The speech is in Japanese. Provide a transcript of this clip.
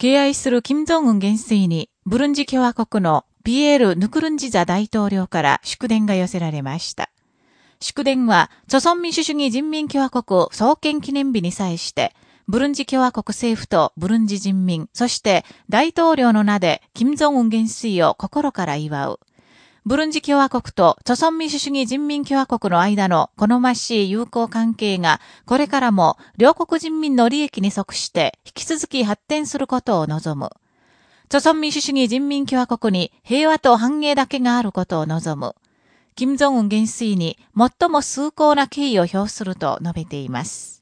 敬愛する金正恩元帥に、ブルンジ共和国のピエール・ヌクルンジザ大統領から祝電が寄せられました。祝電は、著鮮民主主義人民共和国創建記念日に際して、ブルンジ共和国政府とブルンジ人民、そして大統領の名で金正恩元帥を心から祝う。ブルンジ共和国と朝鮮民主主義人民共和国の間の好ましい友好関係が、これからも両国人民の利益に即して引き続き発展することを望む。朝鮮民主主義人民共和国に平和と繁栄だけがあることを望む。金正恩元帥に最も崇高な敬意を表すると述べています。